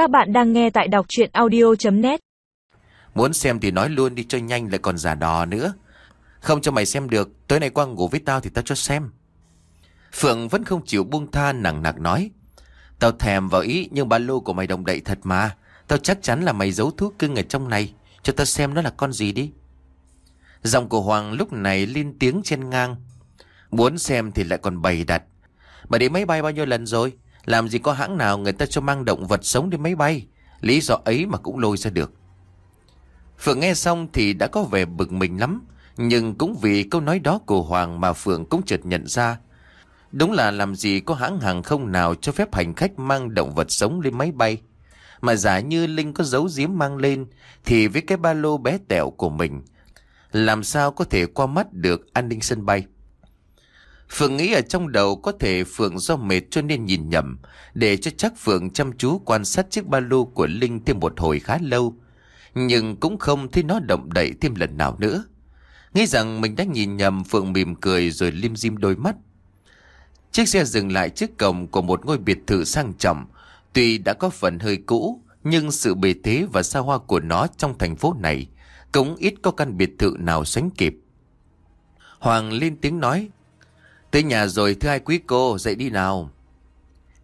Các bạn đang nghe tại đọc chuyện audio.net Muốn xem thì nói luôn đi cho nhanh lại còn giả đò nữa. Không cho mày xem được, tối nay qua ngủ với tao thì tao cho xem. Phượng vẫn không chịu buông tha nặng nặc nói. Tao thèm vào ý nhưng ba lô của mày đồng đậy thật mà. Tao chắc chắn là mày giấu thuốc cưng ở trong này. Cho tao xem nó là con gì đi. Giọng của Hoàng lúc này lên tiếng trên ngang. Muốn xem thì lại còn bày đặt. Mày đi máy bay bao nhiêu lần rồi? Làm gì có hãng nào người ta cho mang động vật sống đi máy bay. Lý do ấy mà cũng lôi ra được. Phượng nghe xong thì đã có vẻ bực mình lắm. Nhưng cũng vì câu nói đó của Hoàng mà Phượng cũng chợt nhận ra. Đúng là làm gì có hãng hàng không nào cho phép hành khách mang động vật sống lên máy bay. Mà giả như Linh có dấu giếm mang lên, thì với cái ba lô bé tẹo của mình, làm sao có thể qua mắt được an ninh sân bay. Phượng nghĩ ở trong đầu có thể Phượng do mệt cho nên nhìn nhầm, để cho chắc Phượng chăm chú quan sát chiếc ba lô của Linh thêm một hồi khá lâu. Nhưng cũng không thấy nó động đậy thêm lần nào nữa. Nghĩ rằng mình đã nhìn nhầm Phượng mỉm cười rồi lim dim đôi mắt. Chiếc xe dừng lại trước cổng của một ngôi biệt thự sang trọng. Tuy đã có phần hơi cũ, nhưng sự bề thế và xa hoa của nó trong thành phố này cũng ít có căn biệt thự nào sánh kịp. Hoàng lên tiếng nói, Tới nhà rồi thưa hai quý cô, dậy đi nào.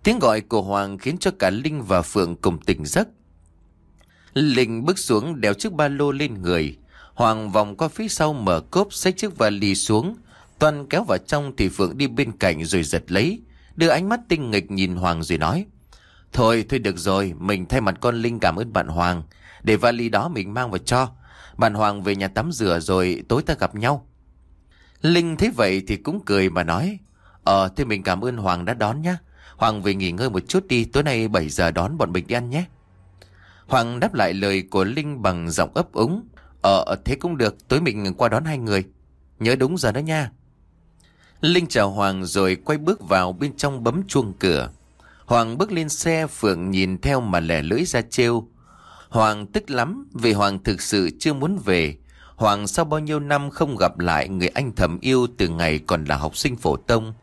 Tiếng gọi của Hoàng khiến cho cả Linh và Phượng cùng tỉnh giấc. Linh bước xuống đeo chiếc ba lô lên người. Hoàng vòng qua phía sau mở cốp xách chiếc vali xuống. Toàn kéo vào trong thì Phượng đi bên cạnh rồi giật lấy. Đưa ánh mắt tinh nghịch nhìn Hoàng rồi nói. Thôi, thôi được rồi, mình thay mặt con Linh cảm ơn bạn Hoàng. Để vali đó mình mang vào cho. Bạn Hoàng về nhà tắm rửa rồi tối ta gặp nhau. Linh thấy vậy thì cũng cười mà nói. Ờ, thế mình cảm ơn Hoàng đã đón nhé. Hoàng về nghỉ ngơi một chút đi, tối nay 7 giờ đón bọn mình đi ăn nhé. Hoàng đáp lại lời của Linh bằng giọng ấp úng. Ờ, thế cũng được, tối mình qua đón hai người. Nhớ đúng giờ đó nha. Linh chào Hoàng rồi quay bước vào bên trong bấm chuông cửa. Hoàng bước lên xe, Phượng nhìn theo mà lẻ lưỡi ra trêu. Hoàng tức lắm vì Hoàng thực sự chưa muốn về. Hoàng sau bao nhiêu năm không gặp lại người anh thầm yêu từ ngày còn là học sinh phổ thông.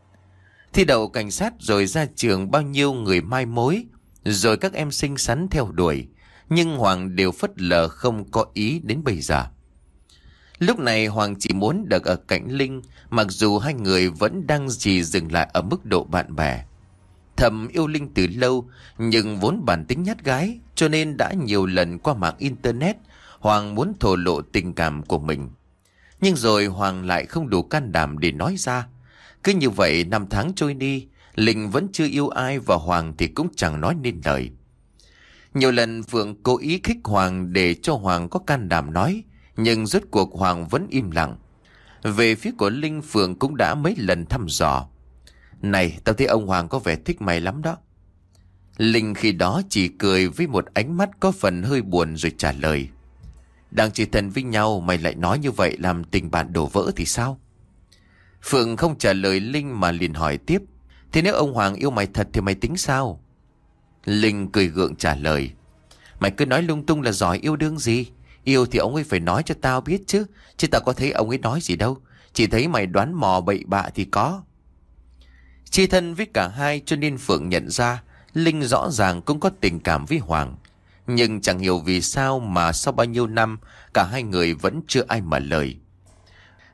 Thi đậu cảnh sát rồi ra trường bao nhiêu người mai mối, rồi các em xinh xắn theo đuổi. Nhưng Hoàng đều phất lờ không có ý đến bây giờ. Lúc này Hoàng chỉ muốn được ở cạnh Linh, mặc dù hai người vẫn đang chỉ dừng lại ở mức độ bạn bè. Thầm yêu Linh từ lâu, nhưng vốn bản tính nhát gái, cho nên đã nhiều lần qua mạng Internet, Hoàng muốn thổ lộ tình cảm của mình. Nhưng rồi Hoàng lại không đủ can đảm để nói ra. Cứ như vậy năm tháng trôi đi, Linh vẫn chưa yêu ai và Hoàng thì cũng chẳng nói nên lời. Nhiều lần Phượng cố ý khích Hoàng để cho Hoàng có can đảm nói, nhưng rốt cuộc Hoàng vẫn im lặng. Về phía của Linh Phượng cũng đã mấy lần thăm dò. Này, tao thấy ông Hoàng có vẻ thích mày lắm đó. Linh khi đó chỉ cười với một ánh mắt có phần hơi buồn rồi trả lời. Đang chỉ thân với nhau, mày lại nói như vậy làm tình bạn đổ vỡ thì sao? Phượng không trả lời Linh mà liền hỏi tiếp. Thế nếu ông Hoàng yêu mày thật thì mày tính sao? Linh cười gượng trả lời. Mày cứ nói lung tung là giỏi yêu đương gì? Yêu thì ông ấy phải nói cho tao biết chứ. Chứ tao có thấy ông ấy nói gì đâu. Chỉ thấy mày đoán mò bậy bạ thì có. Chi thân với cả hai cho nên Phượng nhận ra, Linh rõ ràng cũng có tình cảm với Hoàng. Nhưng chẳng hiểu vì sao mà sau bao nhiêu năm cả hai người vẫn chưa ai mở lời.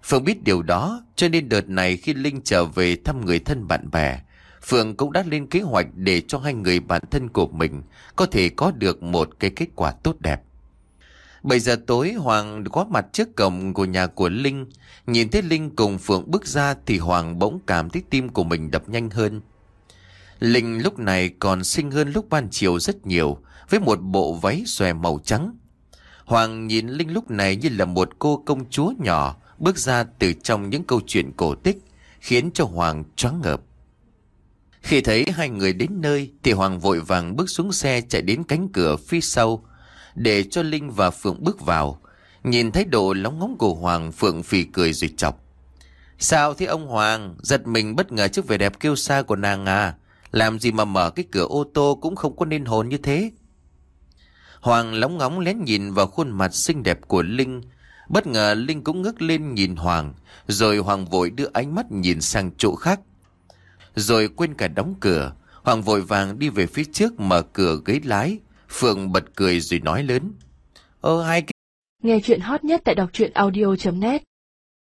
Phượng biết điều đó cho nên đợt này khi Linh trở về thăm người thân bạn bè, Phượng cũng đã lên kế hoạch để cho hai người bạn thân của mình có thể có được một cái kết quả tốt đẹp. 7 giờ tối Hoàng có mặt trước cổng của nhà của Linh. Nhìn thấy Linh cùng Phượng bước ra thì Hoàng bỗng cảm thấy tim của mình đập nhanh hơn. Linh lúc này còn xinh hơn lúc ban chiều rất nhiều với một bộ váy xòe màu trắng. Hoàng nhìn Linh lúc này như là một cô công chúa nhỏ bước ra từ trong những câu chuyện cổ tích khiến cho Hoàng choáng ngợp. Khi thấy hai người đến nơi thì Hoàng vội vàng bước xuống xe chạy đến cánh cửa phía sau để cho Linh và Phượng bước vào. Nhìn thấy độ lóng ngóng của Hoàng, Phượng phì cười rồi chọc. Sao thế ông Hoàng, giật mình bất ngờ trước vẻ đẹp kêu xa của nàng à? Làm gì mà mở cái cửa ô tô cũng không có nên hồn như thế. Hoàng lóng ngóng lén nhìn vào khuôn mặt xinh đẹp của Linh. Bất ngờ Linh cũng ngước lên nhìn Hoàng, rồi Hoàng vội đưa ánh mắt nhìn sang chỗ khác. Rồi quên cả đóng cửa, Hoàng vội vàng đi về phía trước mở cửa ghế lái, Phượng bật cười rồi nói lớn. Ơ hai cái Nghe chuyện hot nhất tại đọc truyện audio.net